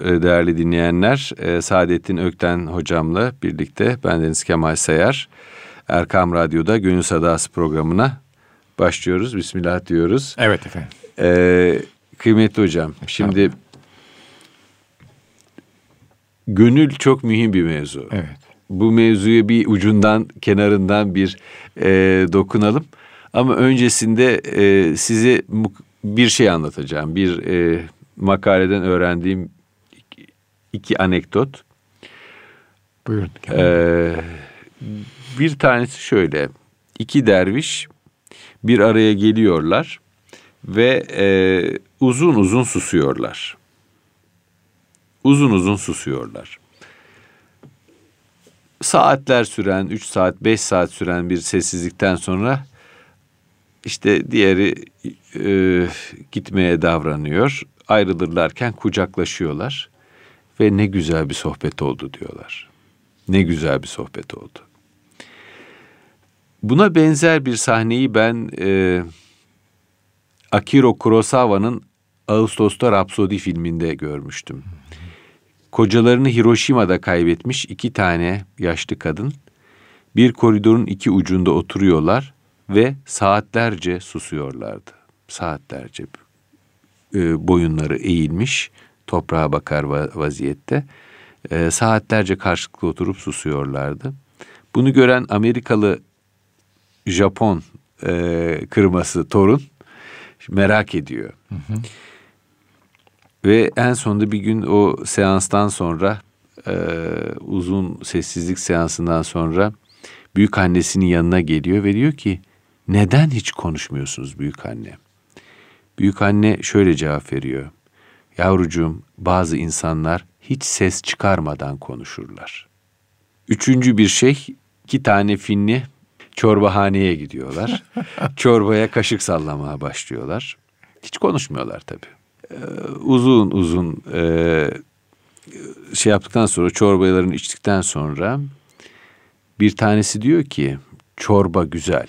e, değerli dinleyenler. E, Saadettin Ökten hocamla birlikte ben Deniz Kemal Sayar. Erkam Radyo'da Gönül Sadası programına başlıyoruz. Bismillah diyoruz. Evet efendim. Ee, kıymetli hocam şimdi gönül çok mühim bir mevzu. Evet. Bu mevzuya bir ucundan kenarından bir e, dokunalım. Ama öncesinde e, size bir şey anlatacağım. Bir e, makaleden öğrendiğim iki, anekdot. Buyurun. Ee, bir tanesi şöyle. İki derviş bir araya geliyorlar ve e, uzun uzun susuyorlar. Uzun uzun susuyorlar. Saatler süren, üç saat, beş saat süren bir sessizlikten sonra işte diğeri e, gitmeye davranıyor. Ayrılırlarken kucaklaşıyorlar ve ne güzel bir sohbet oldu diyorlar. Ne güzel bir sohbet oldu. Buna benzer bir sahneyi ben e, Akiro Kurosawa'nın Ağustos'ta Rapsodi filminde görmüştüm. Kocalarını Hiroşima'da kaybetmiş iki tane yaşlı kadın bir koridorun iki ucunda oturuyorlar ve saatlerce susuyorlardı. Saatlerce e, boyunları eğilmiş toprağa bakar vaziyette. E, saatlerce karşılıklı oturup susuyorlardı. Bunu gören Amerikalı Japon e, kırması torun merak ediyor. Hı hı. Ve en sonunda bir gün o seanstan sonra e, uzun sessizlik seansından sonra büyük annesinin yanına geliyor ve diyor ki neden hiç konuşmuyorsunuz büyük anne? Büyük anne şöyle cevap veriyor. Yavrucuğum bazı insanlar hiç ses çıkarmadan konuşurlar. Üçüncü bir şey iki tane Finli çorbahaneye gidiyorlar. Çorbaya kaşık sallamaya başlıyorlar. Hiç konuşmuyorlar tabii. Ee, uzun uzun e, şey yaptıktan sonra çorbalarını içtikten sonra bir tanesi diyor ki çorba güzel.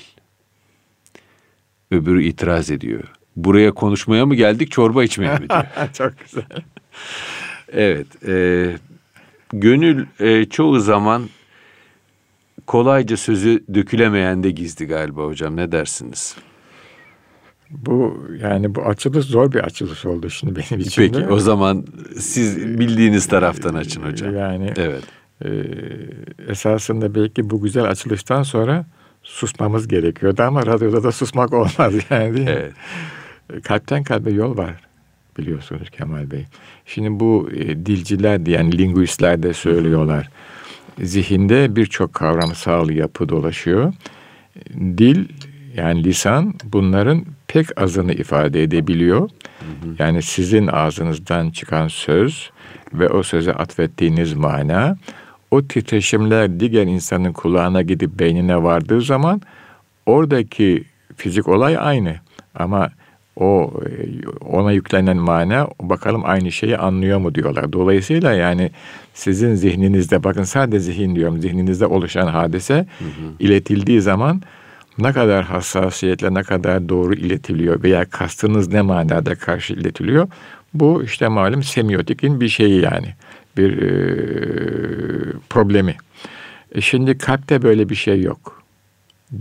Öbürü itiraz ediyor. Buraya konuşmaya mı geldik çorba içmeye mi diyor. Çok güzel. evet. E, gönül e, çoğu zaman kolayca sözü dökülemeyen de gizli galiba hocam. Ne dersiniz? Bu yani bu açılış zor bir açılış oldu şimdi benim için. Peki o zaman siz bildiğiniz taraftan açın hocam. Yani evet. E, esasında belki bu güzel açılıştan sonra susmamız gerekiyordu ama radyoda da susmak olmaz yani değil mi? Evet. Kalpten kalbe yol var biliyorsunuz Kemal Bey. Şimdi bu e, dilciler diyen yani linguistler de söylüyorlar. Zihinde birçok kavramsal yapı dolaşıyor. Dil yani lisan bunların pek azını ifade edebiliyor. Yani sizin ağzınızdan çıkan söz ve o söze atfettiğiniz mana o titreşimler diğer insanın kulağına gidip beynine vardığı zaman oradaki fizik olay aynı ama o ona yüklenen mana bakalım aynı şeyi anlıyor mu diyorlar. Dolayısıyla yani sizin zihninizde bakın sadece zihin diyorum zihninizde oluşan hadise hı hı. iletildiği zaman ne kadar hassasiyetle ne kadar doğru iletiliyor veya kastınız ne manada karşı iletiliyor bu işte malum semiotikin bir şeyi yani bir e, problemi. E şimdi kalpte böyle bir şey yok.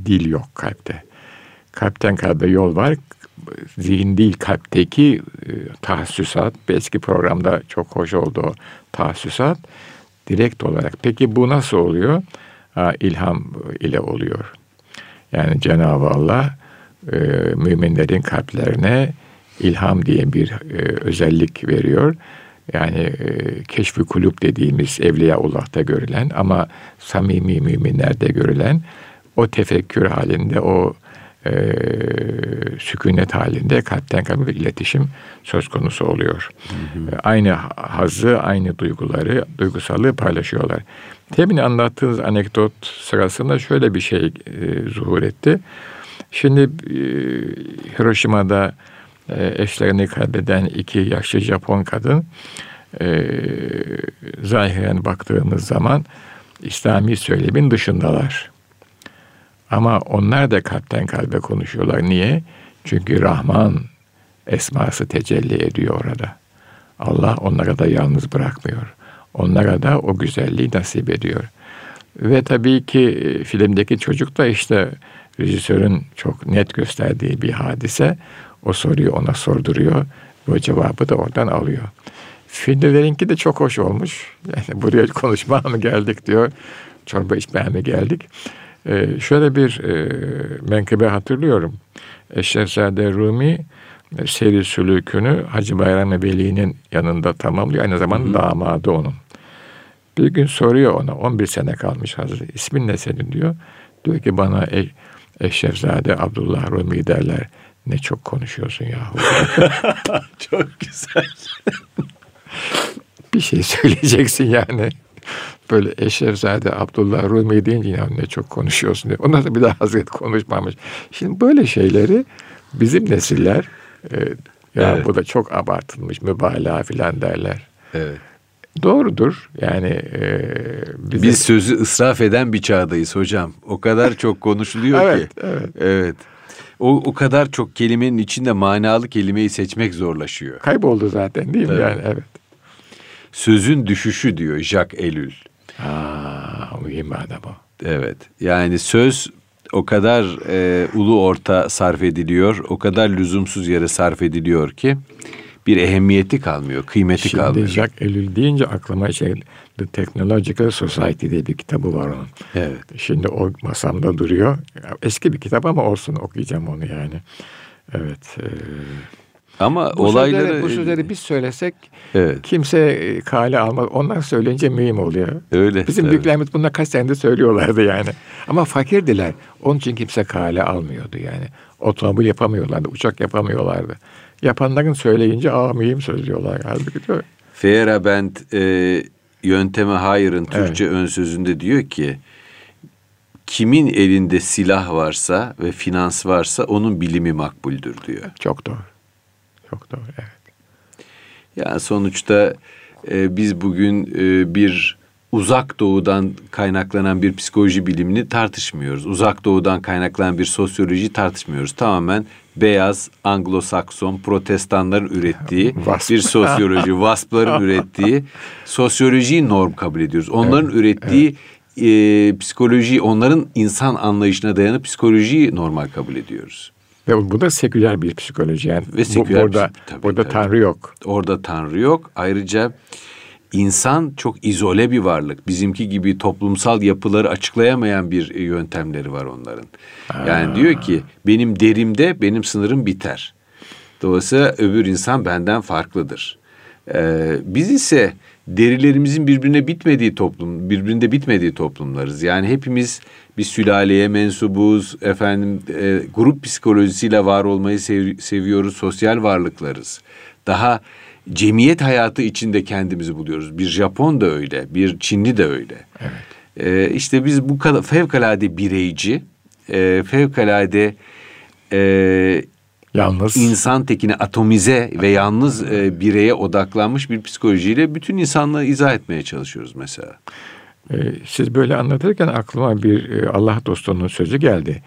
Dil yok kalpte. Kalpten kalbe yol var. Zihin değil kalpteki e, tahassüsat. Eski programda çok hoş oldu o tahassüsat. Direkt olarak. Peki bu nasıl oluyor? Ha, ilham ile oluyor. Yani Cenab-ı Allah e, müminlerin kalplerine ilham diye bir e, özellik veriyor. Yani e, keşfi kulüp dediğimiz Evliyaullah'ta görülen ama samimi müminlerde görülen o tefekkür halinde, o e, sükunet halinde kalpten kalbe bir iletişim söz konusu oluyor. Hı hı. E, aynı hazı, aynı duyguları, duygusallığı paylaşıyorlar. Temin anlattığınız anekdot sırasında şöyle bir şey e, zuhur etti. Şimdi e, Hiroşima'da e, eşlerini kaybeden iki yaşlı Japon kadın e, zahiren baktığımız zaman İslami söylemin dışındalar. Ama onlar da kalpten kalbe konuşuyorlar. Niye? Çünkü Rahman esması tecelli ediyor orada. Allah onlara da yalnız bırakmıyor. Onlara da o güzelliği nasip ediyor. Ve tabii ki e, filmdeki çocuk da işte rejisörün çok net gösterdiği bir hadise. O soruyu ona sorduruyor o cevabı da oradan alıyor. Findilerinki de çok hoş olmuş. Yani buraya konuşmaya mı geldik diyor. Çorba içmeye mi geldik? Ee, şöyle bir e, menkıbe hatırlıyorum. Şehzade Rumi e, seri sülükünü Hacı Bayram Veli'nin yanında tamamlıyor. Aynı zamanda hı hı. damadı onun. Bir gün soruyor ona 11 sene kalmış Hazreti. İsmin ne senin diyor. Diyor ki bana e, Eşrefzade Abdullah Rumi derler. Ne çok konuşuyorsun yahu. çok güzel. bir şey söyleyeceksin yani. Böyle Eşrefzade Abdullah Rumi deyince ya ne çok konuşuyorsun diyor. Onlar da bir daha Hazreti konuşmamış. Şimdi böyle şeyleri bizim nesiller e, ya evet. bu da çok abartılmış mübalağa filan derler. Evet. Doğrudur. Yani e, bize... biz sözü ısraf eden bir çağdayız hocam. O kadar çok konuşuluyor evet, ki. Evet. Evet. O, o kadar çok kelimenin içinde manalı kelimeyi seçmek zorlaşıyor. Kayboldu zaten değil mi? Evet. Yani evet. Sözün düşüşü diyor Jacques Ellul. Aa, mühim adam o. Evet. Yani söz o kadar e, ulu orta sarf ediliyor, o kadar lüzumsuz yere sarf ediliyor ki bir ehemmiyeti kalmıyor, kıymeti Şimdi kalmıyor. Şimdi Jacques Ellul deyince aklıma şey The Technological Society diye bir kitabı var onun. Evet. Şimdi o masamda duruyor. Eski bir kitap ama olsun okuyacağım onu yani. Evet. E, ama bu olayları... Sözleri, bu sözleri biz söylesek evet. kimse e, kale almaz. Onlar söyleyince mühim oluyor. Öyle. Bizim büyüklerimiz bunlar kaç senedir söylüyorlardı yani. Ama fakirdiler. Onun için kimse kale almıyordu yani. Otomobil yapamıyorlardı, uçak yapamıyorlardı. Yapanların söyleyince aa mühim söylüyorlar. Halbuki diyor. Feyerabend e, yönteme hayırın Türkçe evet. ön sözünde diyor ki kimin elinde silah varsa ve finans varsa onun bilimi makbuldür diyor. Çok doğru. Çok doğru evet. Yani sonuçta e, biz bugün e, bir uzak doğudan kaynaklanan bir psikoloji bilimini tartışmıyoruz. Uzak doğudan kaynaklanan bir sosyoloji tartışmıyoruz. Tamamen beyaz Anglo-Sakson protestanların ürettiği Vasp. bir sosyoloji, vaspların ürettiği sosyolojiyi norm kabul ediyoruz. Onların evet, ürettiği evet. E, psikolojiyi, onların insan anlayışına dayanıp psikolojiyi normal kabul ediyoruz. Ve bu da seküler bir psikoloji yani. Ve seküler bu, burada, tabii, burada tabii. Tanrı yok. Orada Tanrı yok. Ayrıca insan çok izole bir varlık. Bizimki gibi toplumsal yapıları açıklayamayan bir yöntemleri var onların. Aa. Yani diyor ki benim derimde benim sınırım biter. Dolayısıyla öbür insan benden farklıdır. Ee, biz ise derilerimizin birbirine bitmediği toplum, birbirinde bitmediği toplumlarız. Yani hepimiz bir sülaleye mensubuz, efendim e, grup psikolojisiyle var olmayı sev, seviyoruz, sosyal varlıklarız. Daha cemiyet hayatı içinde kendimizi buluyoruz. Bir Japon da öyle, bir Çinli de öyle. Evet. E, işte biz bu kadar fevkalade bireyci, e, fevkalade e, Yalnız. insan tekini atomize ve yalnız e, bireye odaklanmış bir psikolojiyle bütün insanlığı izah etmeye çalışıyoruz mesela. E, siz böyle anlatırken aklıma bir e, Allah dostunun sözü geldi.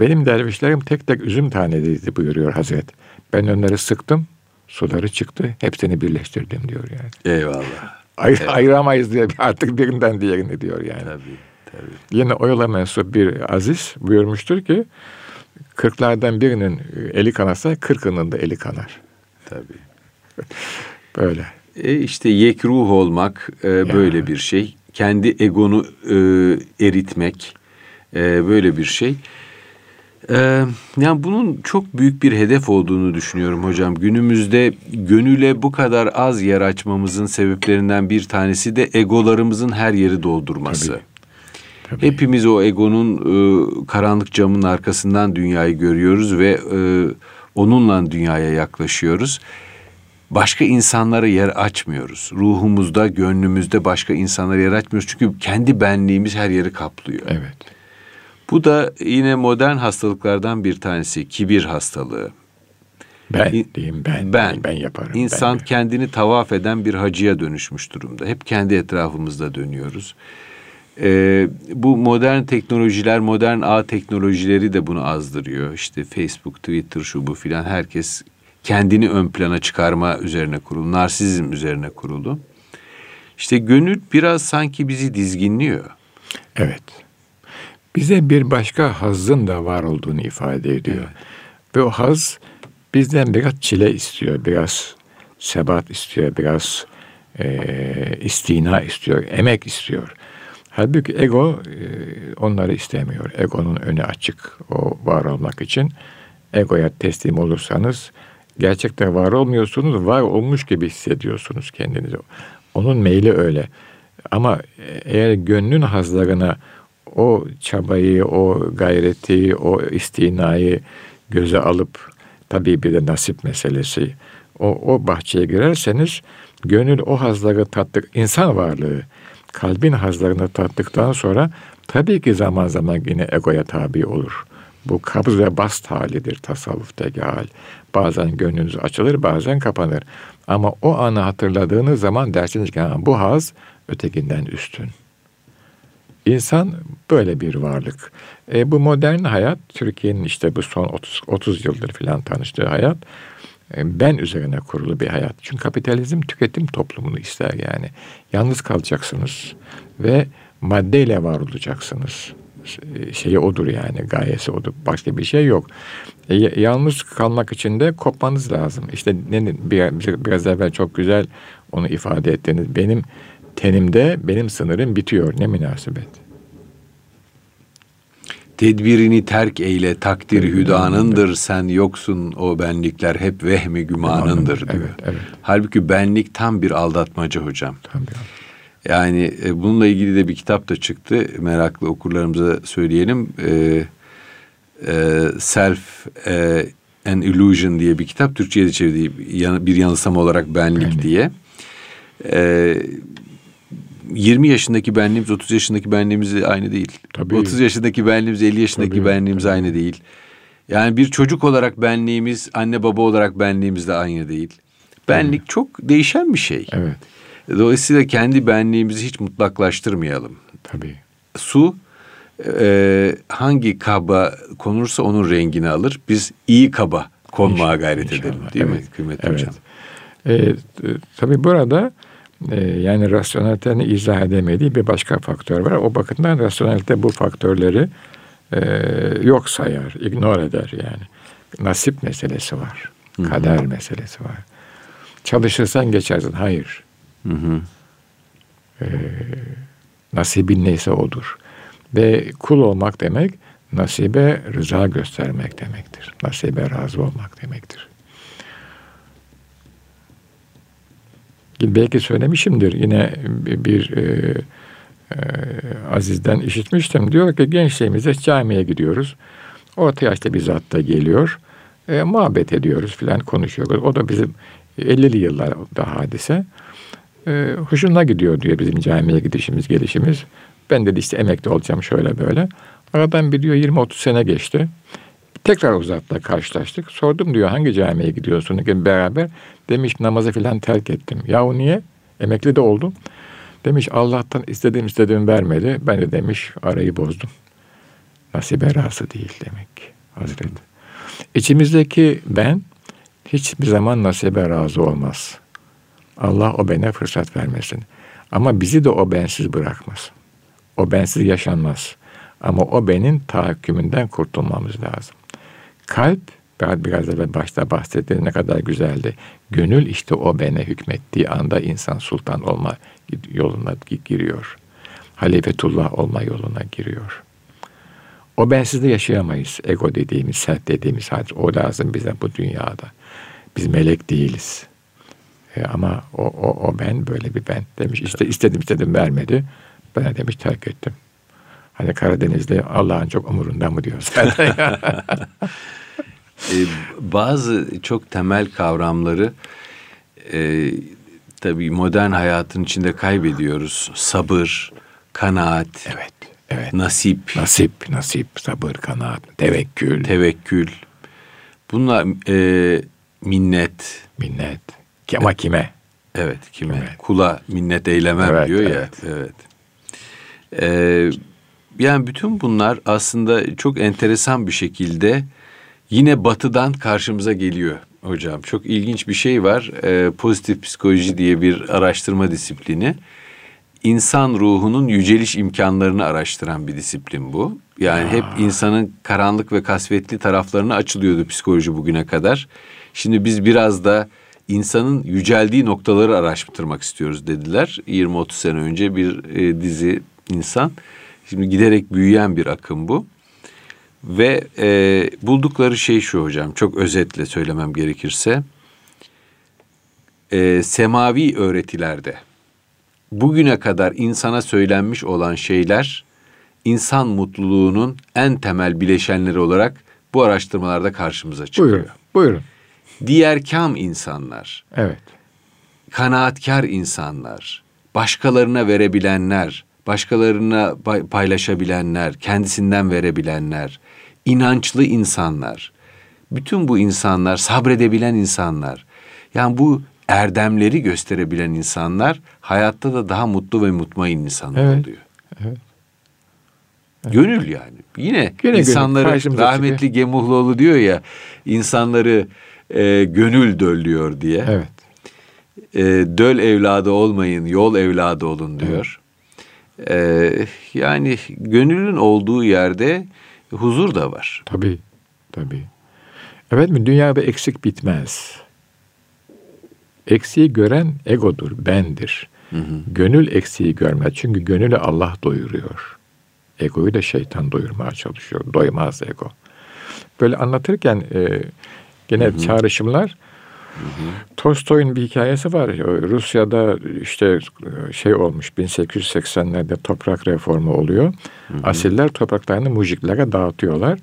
Benim dervişlerim tek tek üzüm taneleriydi buyuruyor Hazret. Ben onları sıktım, suları çıktı, hepsini birleştirdim diyor yani. Eyvallah. Ayır, evet. Ayıramayız diye artık birinden diğerini diyor yani. Tabii, tabii. Yine o yola mensup bir aziz buyurmuştur ki, Kırklardan birinin eli kanarsa kırkının da eli kanar. Tabii. böyle. E işte yekruh olmak e, ya. böyle bir şey. Kendi egonu e, eritmek e, böyle bir şey. E, yani bunun çok büyük bir hedef olduğunu düşünüyorum hocam. Günümüzde gönüle bu kadar az yer açmamızın sebeplerinden bir tanesi de egolarımızın her yeri doldurması. Tabii. Tabii. Hepimiz o egonun e, karanlık camın arkasından dünyayı görüyoruz ve e, onunla dünyaya yaklaşıyoruz. Başka insanlara yer açmıyoruz. Ruhumuzda, gönlümüzde başka insanlara yer açmıyoruz. Çünkü kendi benliğimiz her yeri kaplıyor. Evet. Bu da yine modern hastalıklardan bir tanesi. Kibir hastalığı. Ben diyeyim ben. Ben. Ben yaparım. İnsan ben. kendini tavaf eden bir hacıya dönüşmüş durumda. Hep kendi etrafımızda dönüyoruz. Ee, bu modern teknolojiler, modern ağ teknolojileri de bunu azdırıyor. İşte Facebook, Twitter, şu bu filan herkes kendini ön plana çıkarma üzerine kurulu, narsizm üzerine kurulu. İşte gönül biraz sanki bizi dizginliyor. Evet. Bize bir başka hazın da var olduğunu ifade ediyor. Evet. Ve o haz bizden biraz çile istiyor, biraz sebat istiyor, biraz e, istina istiyor, emek istiyor. Halbuki ego e, onları istemiyor. Egonun önü açık o var olmak için. Egoya teslim olursanız gerçekten var olmuyorsunuz, var olmuş gibi hissediyorsunuz kendinizi. Onun meyli öyle. Ama eğer gönlün hazlarına o çabayı, o gayreti, o istinayı göze alıp tabii bir de nasip meselesi o, o bahçeye girerseniz gönül o hazları tattık insan varlığı kalbin hazlarını tattıktan sonra tabii ki zaman zaman yine egoya tabi olur. Bu kabz ve bast halidir tasavvuftaki hal. Bazen gönlünüz açılır, bazen kapanır. Ama o anı hatırladığınız zaman dersiniz ki bu haz ötekinden üstün. İnsan böyle bir varlık. E, bu modern hayat, Türkiye'nin işte bu son 30, 30 yıldır filan tanıştığı hayat, ben üzerine kurulu bir hayat. Çünkü kapitalizm tüketim toplumunu ister yani. Yalnız kalacaksınız ve maddeyle var olacaksınız. E, şeyi odur yani, gayesi odur. Başka bir şey yok. E, yalnız kalmak için de kopmanız lazım. İşte ne, bir, biraz evvel çok güzel onu ifade ettiniz. Benim tenimde benim sınırım bitiyor. Ne münasebet. Tedbirini terk eyle takdir hüdanındır sen yoksun o benlikler hep vehmi gümanındır diyor. Evet, evet. Halbuki benlik tam bir aldatmaca hocam. Tam bir Yani e, bununla ilgili de bir kitap da çıktı. Meraklı okurlarımıza söyleyelim. E, e, Self e, an Illusion diye bir kitap. Türkçe'ye de çevirdiği bir yanılsama olarak benlik benlik. diye. E, 20 yaşındaki benliğimiz 30 yaşındaki benliğimiz aynı değil. Tabii. 30 yaşındaki benliğimiz 50 yaşındaki tabii, benliğimiz tabii. aynı değil. Yani bir çocuk olarak benliğimiz, anne baba olarak benliğimiz de aynı değil. Benlik evet. çok değişen bir şey. Evet. Dolayısıyla kendi benliğimizi hiç mutlaklaştırmayalım. Tabii. Su e, hangi kaba konursa onun rengini alır. Biz iyi kaba konmaya gayret İnşallah. edelim değil evet. mi kıymetli evet. hocam? E, tabii burada yani rasyonelitenin izah edemediği bir başka faktör var. O bakımdan rasyonelite bu faktörleri e, yok sayar, ignore eder yani. Nasip meselesi var. Hı-hı. Kader meselesi var. Çalışırsan geçersin. Hayır. Hı hı. E, nasibin neyse odur. Ve kul olmak demek nasibe rıza göstermek demektir. Nasibe razı olmak demektir. Belki söylemişimdir yine bir e, e, Aziz'den işitmiştim. Diyor ki gençliğimizde camiye gidiyoruz. Orta yaşta bir zat da geliyor. E, muhabbet ediyoruz filan konuşuyoruz. O da bizim 50'li yıllarda hadise. E, hoşuna gidiyor diyor bizim camiye gidişimiz gelişimiz. Ben dedi işte emekli olacağım şöyle böyle. Aradan bir diyor 20-30 sene geçti. Tekrar o zatla karşılaştık. Sordum diyor hangi camiye gidiyorsun beraber. Demiş namazı filan terk ettim. Yahu niye? Emekli de oldum. Demiş Allah'tan istediğim istediğim vermedi. Ben de demiş arayı bozdum. Nasibe razı değil demek Hazreti. İçimizdeki ben hiçbir zaman nasibe razı olmaz. Allah o bene fırsat vermesin. Ama bizi de o bensiz bırakmaz. O bensiz yaşanmaz. Ama o benin tahakkümünden kurtulmamız lazım. Kalp biraz evvel başta bahsettiğim ne kadar güzeldi. Gönül işte o bene hükmettiği anda insan sultan olma yoluna giriyor. Halifetullah olma yoluna giriyor. O bensizde yaşayamayız. Ego dediğimiz, sert dediğimiz hadis. O lazım bize bu dünyada. Biz melek değiliz. E ama o, o, o ben böyle bir ben demiş. İşte istedim istedim vermedi. Ben demiş terk ettim. Hani Karadeniz'de Allah'ın çok umurunda mı diyoruz. ee, bazı çok temel kavramları e, tabii modern hayatın içinde kaybediyoruz. Sabır, kanaat, evet, evet. nasip. Nasip, nasip, sabır, kanaat, tevekkül. Tevekkül. Bunlar e, minnet. Minnet. Ama kime? Evet, kime? kime? Kula minnet eylemem evet, diyor evet. ya. Evet. Ee, yani bütün bunlar aslında çok enteresan bir şekilde yine batıdan karşımıza geliyor. hocam. Çok ilginç bir şey var. Ee, pozitif psikoloji diye bir araştırma disiplini. İnsan ruhunun yüceliş imkanlarını araştıran bir disiplin bu. Yani Aa. hep insanın karanlık ve kasvetli taraflarına açılıyordu psikoloji bugüne kadar. Şimdi biz biraz da insanın yüceldiği noktaları araştırmak istiyoruz dediler. 20-30 sene önce bir e, dizi insan. Şimdi giderek büyüyen bir akım bu. Ve e, buldukları şey şu hocam, çok özetle söylemem gerekirse. E, semavi öğretilerde bugüne kadar insana söylenmiş olan şeyler insan mutluluğunun en temel bileşenleri olarak bu araştırmalarda karşımıza çıkıyor. Buyurun. Buyurun. Diğer kam insanlar. Evet. Kanaatkar insanlar, başkalarına verebilenler, başkalarına paylaşabilenler, kendisinden verebilenler, inançlı insanlar. Bütün bu insanlar sabredebilen insanlar. Yani bu erdemleri gösterebilen insanlar hayatta da daha mutlu ve mutmain insanlar evet. oluyor. Evet. evet. Gönül yani. Yine Gene insanları gönül, rahmetli çıkıyor. Gemuhluoğlu diyor ya insanları e, gönül döllüyor diye. Evet. E, döl evladı olmayın, yol evladı olun diyor. E, yani gönülün olduğu yerde huzur da var. Tabii, tabii. Evet mi? Dünyada eksik bitmez. Eksiği gören egodur, bendir. Hı hı. Gönül eksiği görmez. Çünkü gönülü Allah doyuruyor. Egoyu da şeytan doyurmaya çalışıyor. Doymaz ego. Böyle anlatırken e, gene hı hı. çağrışımlar Tolstoy'un bir hikayesi var. Rusya'da işte şey olmuş 1880'lerde toprak reformu oluyor. Hı hı. Asiller topraklarını mujiklere dağıtıyorlar.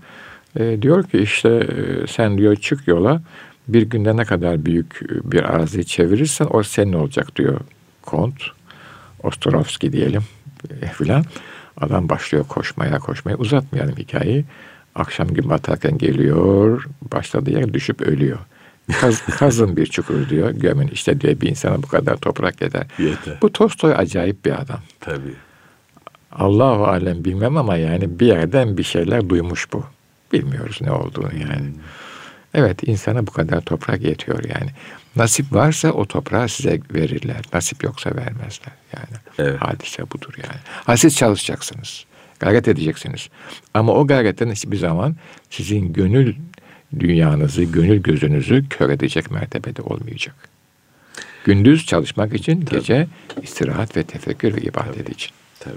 E, diyor ki işte e, sen diyor çık yola bir günde ne kadar büyük bir arazi çevirirsen o senin olacak diyor kont. Ostorovski diyelim e, filan. Adam başlıyor koşmaya koşmaya uzatmayalım hikayeyi. Akşam gün batarken geliyor başladığı yer düşüp ölüyor. Kaz, kazın bir çukur diyor. Gömün işte diye bir insana bu kadar toprak yeter. yeter. Bu Tolstoy acayip bir adam. Tabii. Allahu alem bilmem ama yani bir yerden bir şeyler duymuş bu. Bilmiyoruz ne olduğunu yani. Hmm. Evet insana bu kadar toprak yetiyor yani. Nasip varsa o toprağı size verirler. Nasip yoksa vermezler yani. Evet. Hadise budur yani. Ha siz çalışacaksınız. Gayret edeceksiniz. Ama o gayretten hiçbir zaman sizin gönül dünyanızı, gönül gözünüzü kör edecek mertebede olmayacak. Gündüz çalışmak için, Tabii. gece istirahat ve tefekkür ve ibadet Tabii. için. Tabii.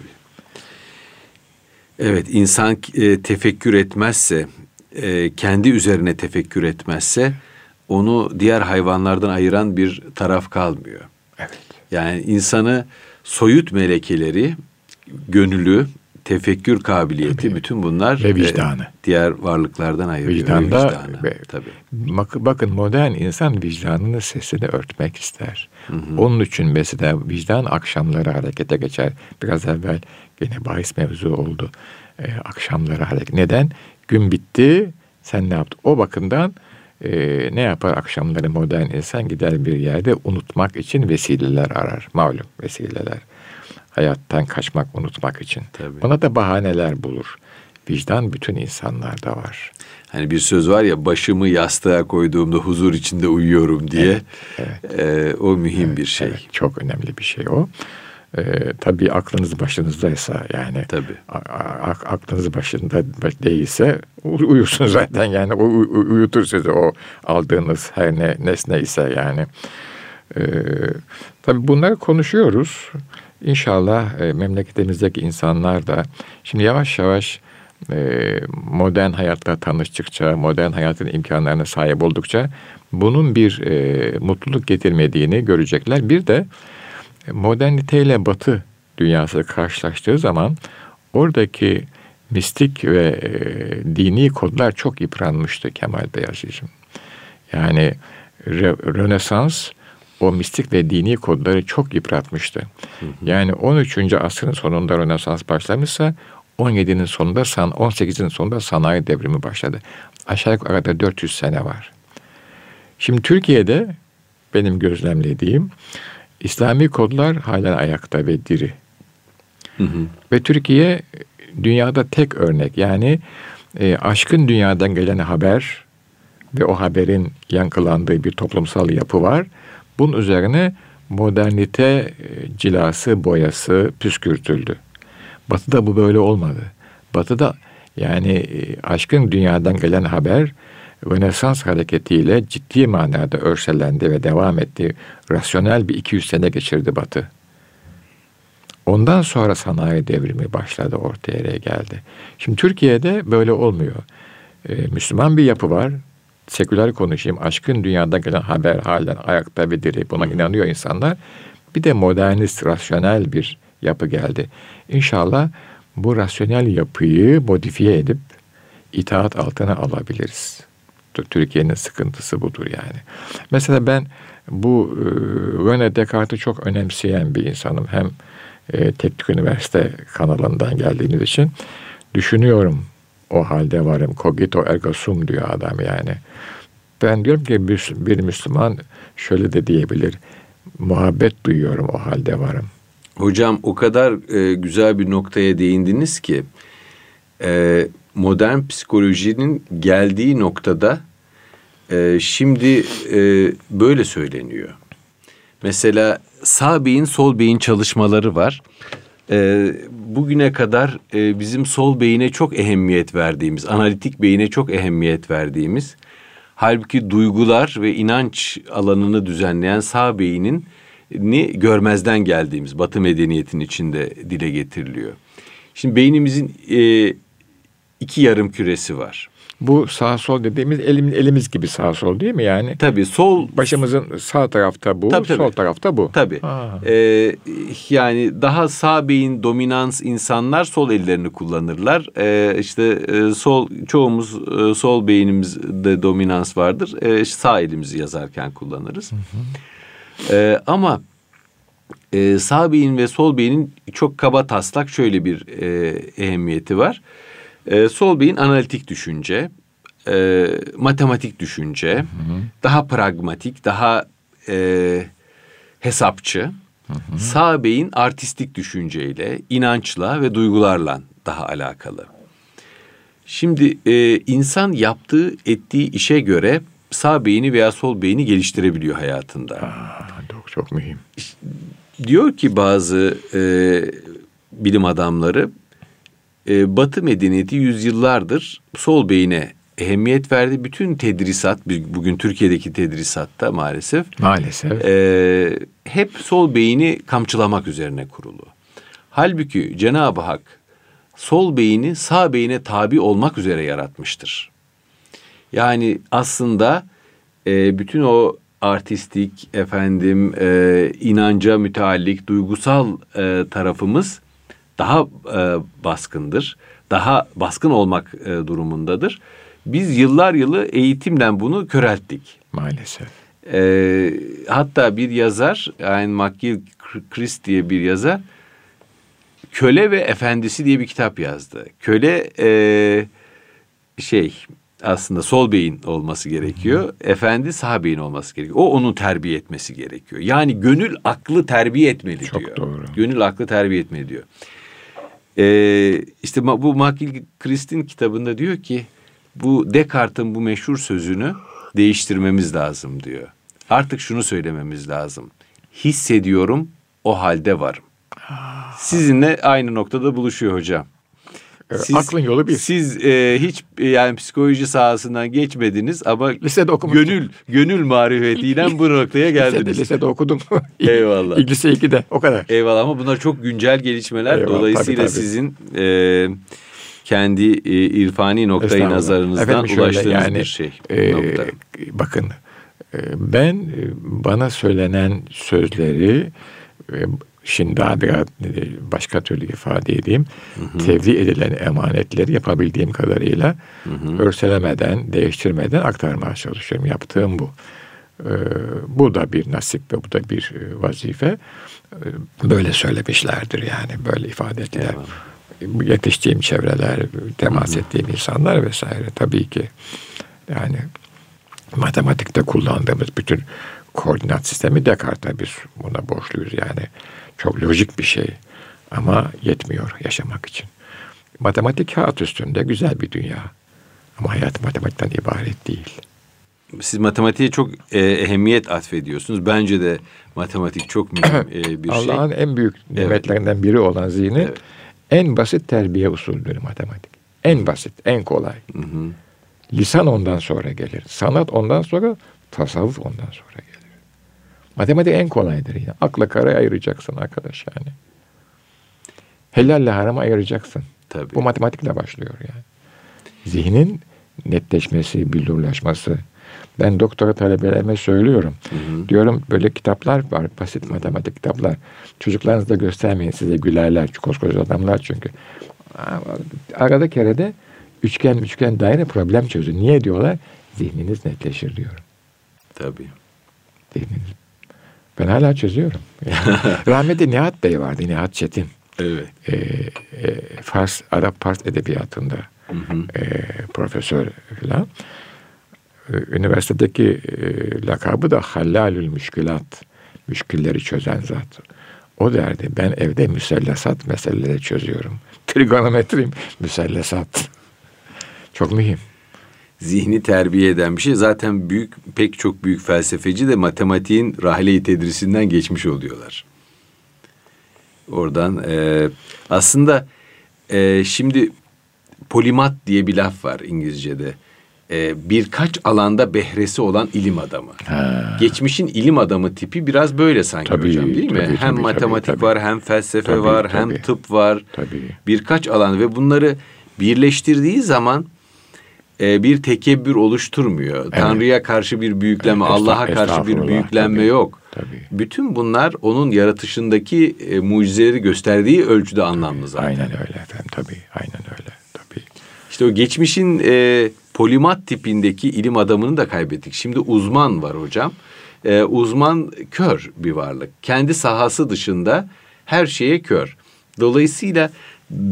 Evet, insan e, tefekkür etmezse, e, kendi üzerine tefekkür etmezse, onu diğer hayvanlardan ayıran bir taraf kalmıyor. Evet. Yani insanı soyut melekeleri, gönülü, tefekkür kabiliyeti tabii. bütün bunlar ve vicdanı. E, diğer varlıklardan ayırıyor. Vicdanda, ve vicdanı. Ve, tabii. Bakın modern insan vicdanını sesini örtmek ister. Hı hı. Onun için mesela vicdan akşamları harekete geçer. Biraz evvel yine bahis mevzu oldu. Ee, akşamları hareket. Neden? Gün bitti. Sen ne yaptın? O bakımdan e, ne yapar akşamları modern insan gider bir yerde unutmak için vesileler arar. Malum vesileler hayattan kaçmak, unutmak için. Tabii. Buna da bahaneler bulur. Vicdan bütün insanlarda var. Hani bir söz var ya başımı yastığa koyduğumda huzur içinde uyuyorum diye. Evet, evet. Ee, o mühim evet, bir şey. Evet, çok önemli bir şey o. Ee, tabii aklınız başınızdaysa yani tabii. Aklınız başında değilse uyursun zaten yani o uyutur sizi o aldığınız her ne nesne ise yani. Ee, tabii bunları konuşuyoruz. İnşallah e, memleketimizdeki insanlar da şimdi yavaş yavaş e, modern hayatla tanıştıkça, modern hayatın imkanlarına sahip oldukça bunun bir e, mutluluk getirmediğini görecekler. Bir de moderniteyle batı dünyası karşılaştığı zaman oradaki mistik ve e, dini kodlar çok yıpranmıştı Kemal Beyazıt'ın. Yani Re, o mistik ve dini kodları çok yıpratmıştı. Hı hı. Yani 13. asrın sonunda Rönesans başlamışsa 17'nin sonunda, 18'in sonunda sanayi devrimi başladı. Aşağı yukarı 400 sene var. Şimdi Türkiye'de benim gözlemlediğim İslami kodlar hala ayakta ve diri. Hı hı. Ve Türkiye dünyada tek örnek yani e, aşkın dünyadan gelen haber ve o haberin yankılandığı bir toplumsal yapı var. Bunun üzerine modernite e, cilası, boyası püskürtüldü. Batı'da bu böyle olmadı. Batı'da yani e, aşkın dünyadan gelen haber Rönesans hareketiyle ciddi manada örsellendi ve devam etti. Rasyonel bir 200 sene geçirdi Batı. Ondan sonra sanayi devrimi başladı ortaya geldi. Şimdi Türkiye'de böyle olmuyor. Ee, Müslüman bir yapı var. Seküler konuşayım. Aşkın dünyada gelen haber halen ayakta ve diri. Buna inanıyor insanlar. Bir de modernist, rasyonel bir yapı geldi. İnşallah bu rasyonel yapıyı modifiye edip itaat altına alabiliriz. Türkiye'nin sıkıntısı budur yani. Mesela ben bu e, Rene Descartes'i çok önemseyen bir insanım. Hem e, Teknik Üniversite kanalından geldiğimiz için düşünüyorum o halde varım. Cogito ergo sum diyor adam yani. Ben diyorum ki bir, Müslüman şöyle de diyebilir. Muhabbet duyuyorum o halde varım. Hocam o kadar e, güzel bir noktaya değindiniz ki e, modern psikolojinin geldiği noktada e, şimdi e, böyle söyleniyor. Mesela sağ beyin sol beyin çalışmaları var. E, bugüne kadar e, bizim sol beyine çok ehemmiyet verdiğimiz, analitik beyine çok ehemmiyet verdiğimiz, halbuki duygular ve inanç alanını düzenleyen sağ beynin ni görmezden geldiğimiz Batı medeniyetinin içinde dile getiriliyor. Şimdi beynimizin e, iki yarım küresi var. Bu sağ sol dediğimiz elim, elimiz gibi sağ sol değil mi yani? Tabii sol başımızın sağ tarafta bu, tabii, tabii. sol tarafta bu. Tabii. Ee, yani daha sağ beyin dominans insanlar sol ellerini kullanırlar. Ee, işte e, sol çoğumuz e, sol beynimizde dominans vardır. E, sağ elimizi yazarken kullanırız. Hı hı. E, ama e, sağ beyin ve sol beynin çok kaba taslak şöyle bir e, ehemmiyeti var. E, sol beyin analitik düşünce, e, matematik düşünce, hı hı. daha pragmatik, daha e, hesapçı. Hı hı. Sağ beyin artistik düşünceyle, inançla ve duygularla daha alakalı. Şimdi e, insan yaptığı, ettiği işe göre sağ beyni veya sol beyni geliştirebiliyor hayatında. Aa, çok çok mühim. Diyor ki bazı e, bilim adamları e, Batı medeniyeti yüzyıllardır sol beyine ehemmiyet verdi. Bütün tedrisat, bugün Türkiye'deki tedrisatta maalesef. Maalesef. E, hep sol beyni kamçılamak üzerine kurulu. Halbuki Cenab-ı Hak sol beyni sağ beyine tabi olmak üzere yaratmıştır. Yani aslında e, bütün o artistik, efendim, e, inanca müteallik, duygusal e, tarafımız daha e, baskındır. Daha baskın olmak e, durumundadır. Biz yıllar yılı eğitimden bunu körelttik. Maalesef. E, hatta bir yazar, yani McGill Chris diye bir yazar, Köle ve Efendisi diye bir kitap yazdı. Köle e, şey aslında sol beyin olması gerekiyor. Hı hı. Efendi sağ beyin olması gerekiyor. O onu terbiye etmesi gerekiyor. Yani gönül aklı terbiye etmeli Çok diyor. Çok doğru. Gönül aklı terbiye etmeli diyor. Ee, işte bu Makil Christ'in kitabında diyor ki bu Descartes'in bu meşhur sözünü değiştirmemiz lazım diyor. Artık şunu söylememiz lazım. Hissediyorum o halde varım. Sizinle aynı noktada buluşuyor hocam. Siz, Aklın yolu bir. Siz e, hiç e, yani psikoloji sahasından geçmediniz ama lisede okumuştum. Gönül gönül marifetiyle bu noktaya geldiniz. lisede, lisede okudum. Eyvallah. Lise 2'de o kadar. Eyvallah ama bunlar çok güncel gelişmeler. Eyvallah, Dolayısıyla tabii, tabii. sizin e, kendi e, irfani noktayı nazarınızdan Efendim, ulaştığınız yani, bir şey. E, nokta. Bakın e, ben e, bana söylenen sözleri Şimdi daha başka türlü ifade edeyim. Hı hı. Tevdi edilen emanetleri yapabildiğim kadarıyla hı hı. örselemeden, değiştirmeden aktarmaya çalışıyorum. Yaptığım bu. Ee, bu da bir nasip ve bu da bir e, vazife. Ee, böyle söylemişlerdir yani. Böyle ifade ettiler. Eyvallah. Yetiştiğim çevreler, temas hı hı. ettiğim insanlar vesaire. Tabii ki yani matematikte kullandığımız bütün koordinat sistemi Descartes'e biz buna borçluyuz yani. Çok lojik bir şey ama yetmiyor yaşamak için. Matematik kağıt üstünde güzel bir dünya. Ama hayat matematikten ibaret değil. siz matematiğe çok e, ehemmiyet atfediyorsunuz. Bence de matematik çok mühim e, bir şey. Allah'ın en büyük nimetlerinden biri olan zihni Evet. en basit terbiye usulüdür matematik. En basit, en kolay. Hı hı. Lisan ondan sonra gelir. Sanat ondan sonra, tasavvuf ondan sonra gelir. Matematik en kolaydır ya. Akla kara ayıracaksın arkadaş yani. Helalle harama ayıracaksın. Tabii. Bu matematikle başlıyor yani. Zihnin netleşmesi, billurlaşması. Ben doktora talebelerime söylüyorum. Diyorum böyle kitaplar var, basit matematik kitaplar. Çocuklarınızda göstermeyin size gülerler. Koskoca adamlar çünkü. Arada kerede üçgen üçgen daire problem çözün. Niye diyorlar? Zihniniz netleşir diyorum. Tabii. Zihniniz. Ben hala çözüyorum. Yani, rahmetli Nihat Bey vardı, Nihat Çetin. Evet. Ee, e, Fars, Arap Fars edebiyatında Hı hı. e, profesör falan. E, Üniversitedeki e, lakabı da Hallalül Müşkülat. Müşkülleri çözen zat. O derdi ben evde müsellesat meseleleri çözüyorum. Trigonometrim müsellesat. Çok mühim. Zihni terbiye eden bir şey. Zaten büyük pek çok büyük felsefeci de matematiğin rahle-i tedrisinden geçmiş oluyorlar. Oradan e, aslında e, şimdi polimat diye bir laf var İngilizce'de. E, birkaç alanda behresi olan ilim adamı. Geçmişin ilim adamı tipi biraz böyle sanki Tabii, hocam değil mi? tabii, hem tabii, matematik tabii, var, hem felsefe Tabii, var, hem tabii. tıp var. Tabii. Birkaç alan ve bunları birleştirdiği zaman e, bir tekebbür oluşturmuyor. Tanrı'ya karşı bir büyüklenme, Evet, Allah'a karşı bir büyüklenme tabii. yok. Tabii. Bütün bunlar onun yaratışındaki e, mucizeleri gösterdiği ölçüde anlamlı zaten. Aynen öyle efendim tabii. Aynen öyle. Tabii. İşte o geçmişin e, polimat tipindeki ilim adamını da kaybettik. Şimdi uzman var hocam. E, uzman kör bir varlık. Kendi sahası dışında her şeye kör. Dolayısıyla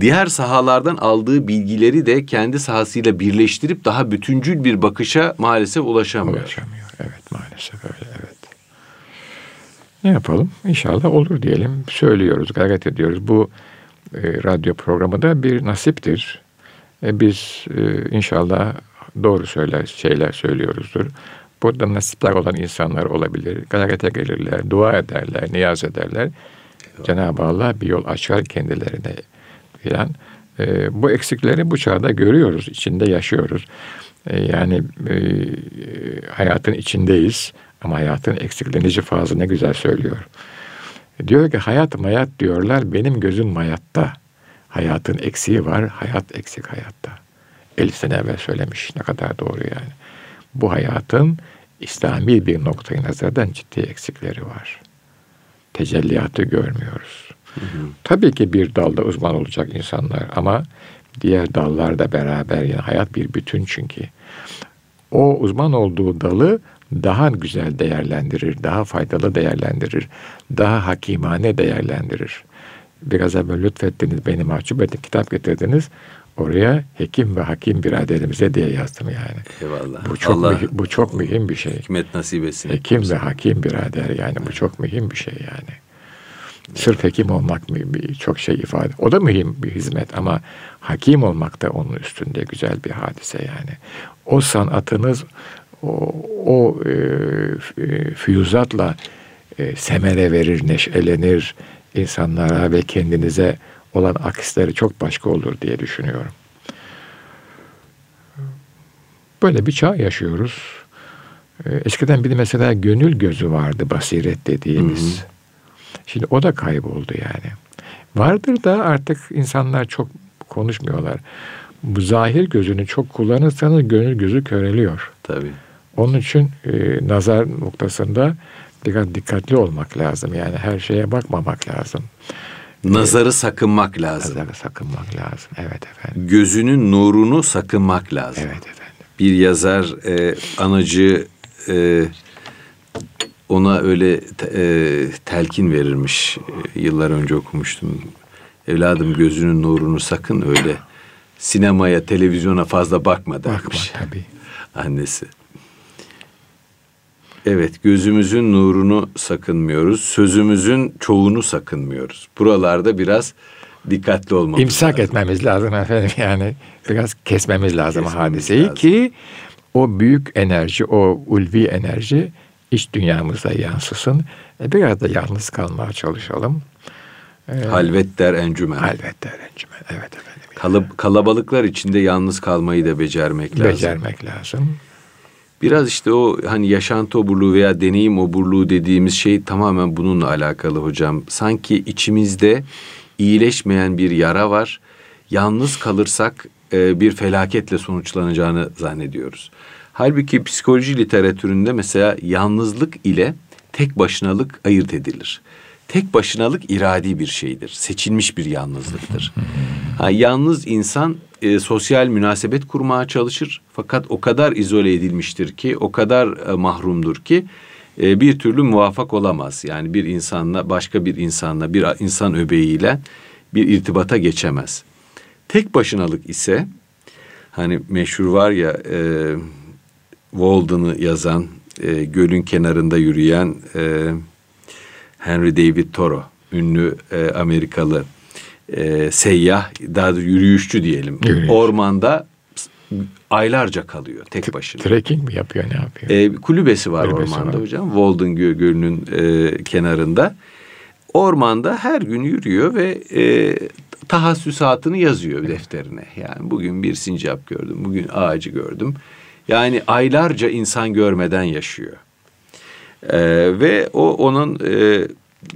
diğer sahalardan aldığı bilgileri de kendi sahasıyla birleştirip daha bütüncül bir bakışa maalesef ulaşamıyor. Ulaşamıyor. Evet maalesef öyle evet. Ne yapalım? İnşallah olur diyelim. Söylüyoruz, gayret ediyoruz. Bu e, radyo programı da bir nasiptir. E, biz e, inşallah doğru söyler, şeyler söylüyoruzdur. Burada nasipler olan insanlar olabilir. Gayrete gelirler, dua ederler, niyaz ederler. Cenab-ı Allah bir yol açar kendilerine filan. E, bu eksikleri bu çağda görüyoruz, içinde yaşıyoruz. E, yani e, hayatın içindeyiz ama hayatın eksiklerini Necip Fazıl ne güzel söylüyor. Diyor ki hayat mayat diyorlar benim gözüm mayatta. Hayatın eksiği var, hayat eksik hayatta. 50 sene evvel söylemiş ne kadar doğru yani. Bu hayatın İslami bir noktayı nazardan ciddi eksikleri var. Tecelliyatı görmüyoruz. Tabii ki bir dalda uzman olacak insanlar ama diğer dallarda beraber yani hayat bir bütün çünkü. O uzman olduğu dalı daha güzel değerlendirir, daha faydalı değerlendirir, daha hakimane değerlendirir. Biraz evvel lütfettiniz, beni mahcup ettin, kitap getirdiniz. Oraya hekim ve hakim biraderimize diye yazdım yani. Eyvallah. Bu çok Allah mühim, bu çok mühim bir şey. hikmet nasip etsin. Hekim ve hakim birader yani bu çok mühim bir şey yani. Sırf hekim olmak mı bir çok şey ifade. O da mühim bir hizmet ama hakim olmak da onun üstünde güzel bir hadise yani. O sanatınız o, o e, f- füyüzatla e, semere verir, neşelenir insanlara ve kendinize olan aksleri çok başka olur diye düşünüyorum. Böyle bir çağ yaşıyoruz. E, Eskiden bir de mesela gönül gözü vardı, basiret dediğimiz. Şimdi o da kayboldu yani. Vardır da artık insanlar çok konuşmuyorlar. Bu zahir gözünü çok kullanırsanız gönül gözü köreliyor. Tabii. Onun için e, nazar noktasında biraz dikkatli olmak lazım. Yani her şeye bakmamak lazım. Nazarı sakınmak lazım. Nazarı sakınmak lazım. Evet efendim. Gözünün nurunu sakınmak lazım. Evet efendim. bir yazar e, anacı e, ona öyle te- e, telkin verirmiş. E, yıllar önce okumuştum. Evladım gözünün nurunu sakın öyle sinemaya, televizyona fazla bakma Bakma dermiş tabii. annesi. Evet, gözümüzün nurunu sakınmıyoruz. Sözümüzün çoğunu sakınmıyoruz. Buralarda biraz dikkatli olmamız İmsak lazım. etmemiz lazım efendim yani. Biraz kesmemiz lazım Kesmemiz hadiseyi lazım. ki o büyük enerji, o ulvi enerji iç dünyamıza yansısın. E, biraz da yalnız kalmaya çalışalım. Ee, halvet der encümen. Halvet der encümen. Evet efendim. Kalab kalabalıklar içinde yalnız kalmayı da becermek lazım. Becermek lazım. Biraz işte o hani yaşantı oburluğu veya deneyim oburluğu dediğimiz şey tamamen bununla alakalı hocam. Sanki içimizde iyileşmeyen bir yara var. Yalnız kalırsak e, bir felaketle sonuçlanacağını zannediyoruz. Halbuki psikoloji literatüründe mesela yalnızlık ile tek başınalık ayırt edilir. Tek başınalık iradi bir şeydir. Seçilmiş bir yalnızlıktır. Ha, yalnız insan e, sosyal münasebet kurmaya çalışır. Fakat o kadar izole edilmiştir ki, o kadar e, mahrumdur ki e, bir türlü muvaffak olamaz. Yani bir insanla, başka bir insanla, bir insan öbeğiyle bir irtibata geçemez. Tek başınalık ise hani meşhur var ya e, Walden'ı yazan e, gölün kenarında yürüyen e, Henry David Thoreau ünlü e, Amerikalı e, seyyah daha da yürüyüşçü diyelim. Yürüyüş. Ormanda aylarca kalıyor tek başına. Trekking mi yapıyor ne yapıyor? E, kulübesi var kulübesi ormanda var. hocam. Walden Gölü'nün e, kenarında. Ormanda her gün yürüyor ve e, tahassüsatını yazıyor defterine. Yani bugün bir sincap gördüm, bugün ağacı gördüm. Yani aylarca insan görmeden yaşıyor. Ee, ve o onun e,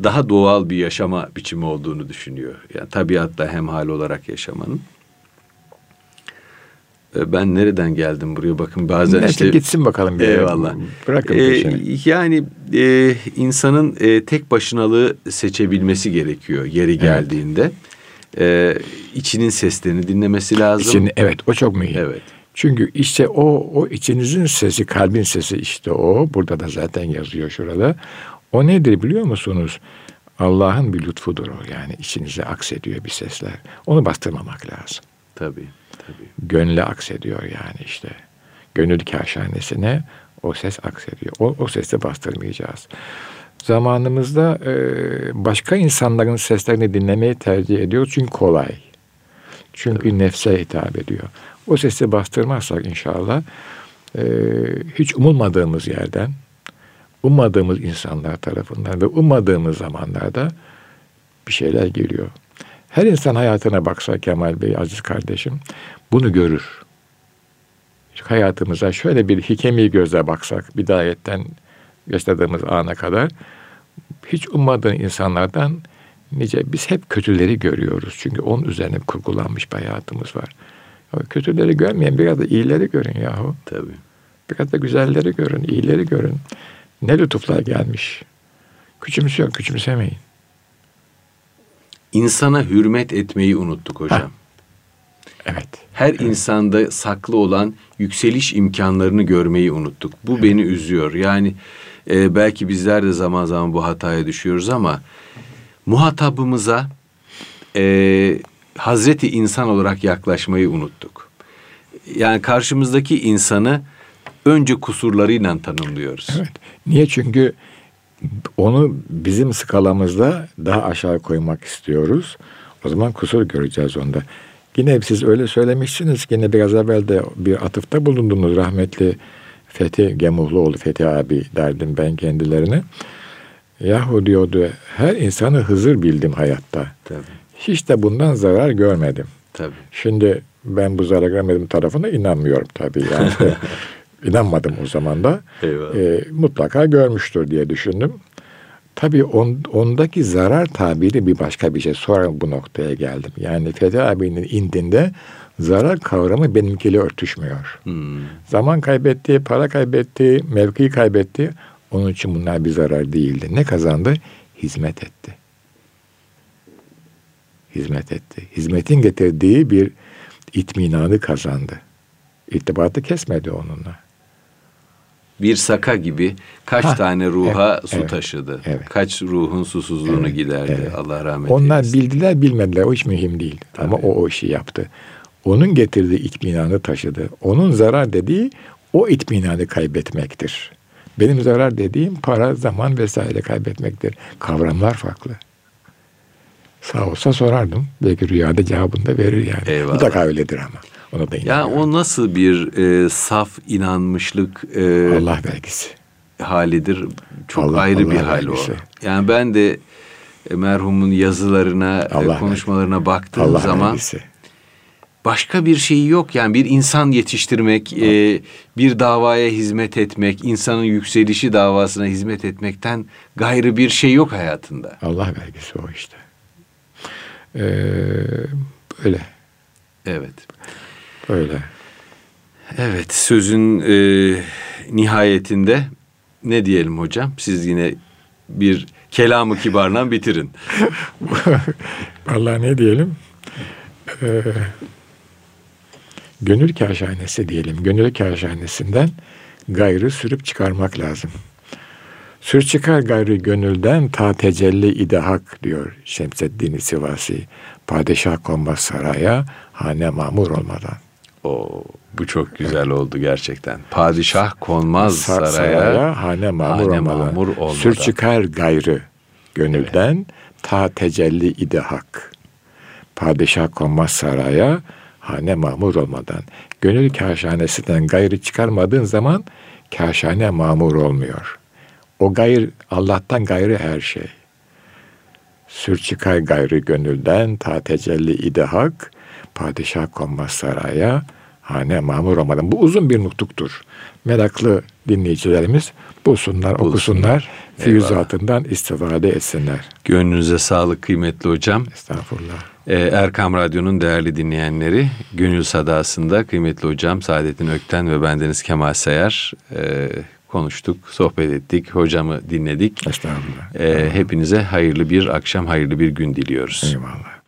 daha doğal bir yaşama biçimi olduğunu düşünüyor. Yani tabiatta hemhal olarak yaşamanın. Ee, ben nereden geldim buraya bakın bazen Neyse, işte gitsin bakalım bir eyvallah. Bırakın ee, yani e, insanın e, tek başınalığı seçebilmesi gerekiyor yeri evet. geldiğinde. E, içinin seslerini dinlemesi lazım. İçin, evet o çok mühim. Evet. Çünkü işte o o içinizin sesi, kalbin sesi işte o. Burada da zaten yazıyor şurada. O nedir biliyor musunuz? Allah'ın bir lütfudur o. Yani içinize aksediyor bir sesler. Onu bastırmamak lazım. Tabii, tabii. Gönle aksediyor yani işte. Gönül kâşhanesine o ses aksediyor. O, o sesi bastırmayacağız. Zamanımızda e, başka insanların seslerini dinlemeyi tercih ediyoruz çünkü kolay. Çünkü Tabii. nefse hitap ediyor. O sesi bastırmazsak inşallah e, hiç umulmadığımız yerden, ummadığımız insanlar tarafından ve ummadığımız zamanlarda bir şeyler geliyor. Her insan hayatına baksa Kemal Bey, aziz kardeşim, bunu görür. Hayatımıza şöyle bir hikemi gözle baksak, bidayetten yaşadığımız ana kadar hiç ummadığın insanlardan nice biz hep kötüleri görüyoruz. Çünkü onun üzerine kurgulanmış bir hayatımız var. Kötüleri görmeyin, biraz da iyileri görün yahu. Tabii. Biraz da güzelleri görün, iyileri görün. Ne lütuflar gelmiş. Küçümsüyor, küçümsemeyin. İnsana hürmet etmeyi unuttuk hocam. Ha. Evet. Her evet. insanda saklı olan yükseliş imkanlarını görmeyi unuttuk. Bu evet. beni üzüyor. Yani e, belki bizler de zaman zaman bu hataya düşüyoruz ama muhatabımıza e, Hazreti insan olarak yaklaşmayı unuttuk. Yani karşımızdaki insanı önce kusurlarıyla tanımlıyoruz. Evet. Niye? Çünkü onu bizim skalamızda daha aşağı koymak istiyoruz. O zaman kusur göreceğiz onda. Yine siz öyle söylemişsiniz. Yine biraz evvel de bir atıfta bulundunuz rahmetli Fethi Gemuhluoğlu Fethi abi derdim ben kendilerine. Yahu diyordu her insanı Hızır bildim hayatta. Tabii. Hiç de bundan zarar görmedim. Tabii. Şimdi ben bu zarar görmedim tarafına inanmıyorum tabii yani. İnanmadım o zaman da. E, mutlaka görmüştür diye düşündüm. Tabii on, ondaki zarar tabiri bir başka bir şey. Sonra bu noktaya geldim. Yani Fethi abinin indinde zarar kavramı benimkiyle örtüşmüyor. Hmm. Zaman kaybetti, para kaybetti, mevki kaybetti. Onun için bunlar bir zarar değildi. Ne kazandı? Hizmet etti hizmet etti. Hizmetin getirdiği bir itminanı kazandı. İrtibatı kesmedi onunla. Bir saka gibi kaç ha, tane ruha evet, su evet, taşıdı. Evet. Kaç ruhun susuzluğunu evet, giderdi. Evet. Allah rahmet eylesin. Onlar bildiler bilmediler o hiç mühim değil. Tabii. Ama o o işi yaptı. Onun getirdiği itminanı taşıdı. Onun zarar dediği o itminanı kaybetmektir. Benim zarar dediğim para, zaman vesaire kaybetmektir. Kavramlar farklı. Sağ olsa sorardım. Belki rüyada cevabını da verir yani. Eyvallah. Mutlaka öyledir ama. Ona da Ya o nasıl bir e, saf inanmışlık e, Allah vergisi. halidir. Çok Allah- ayrı Allah bir hal vergisi. o. Yani ben de e, merhumun yazılarına, e, Allah konuşmalarına baktığım Allah zaman vergisi. Başka bir şeyi yok. Yani bir insan yetiştirmek, e, bir davaya hizmet etmek, insanın yükselişi davasına hizmet etmekten gayrı bir şey yok hayatında. Allah vergisi o işte. Ee, böyle. Evet. Böyle. Evet, sözün e, nihayetinde ne diyelim hocam? Siz yine bir kelamı kibarla bitirin. Vallahi ne diyelim? Ee, gönül kâşhanesi diyelim. Gönül kâşhanesinden gayrı sürüp çıkarmak lazım. Sür çıkar gayrı gönülden ta tecelli ide hak diyor Şemseddin Sivasi. Padişah konmaz saraya hane mamur olmadan. O bu çok güzel oldu gerçekten. Padişah konmaz Sa- saraya, hane mamur hane olmadan. mamur olmadan. Sür çıkar gayrı gönülden ta tecelli ide hak. Padişah konmaz saraya hane mamur olmadan. Gönül kâşhanesinden gayrı çıkarmadığın zaman kâşhane mamur olmuyor. O gayr Allah'tan gayrı her şey. Sür çıkar gayrı gönülden ta tecelli ide hak. Padişah konmaz saraya hane mamur olmadan. Bu uzun bir nutuktur. Meraklı dinleyicilerimiz bulsunlar, okusunlar. Füyüzatından istifade etsinler. Gönlünüze sağlık kıymetli hocam. Estağfurullah. Ee, Erkam Radyo'nun değerli dinleyenleri, Gönül Sadası'nda kıymetli hocam Saadettin Ökten ve bendeniz Kemal Sayar e, konuştuk, sohbet ettik, hocamı dinledik. Estağfurullah. Ee, hepinize hayırlı bir akşam, hayırlı bir gün diliyoruz. Eyvallah.